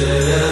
Yeah.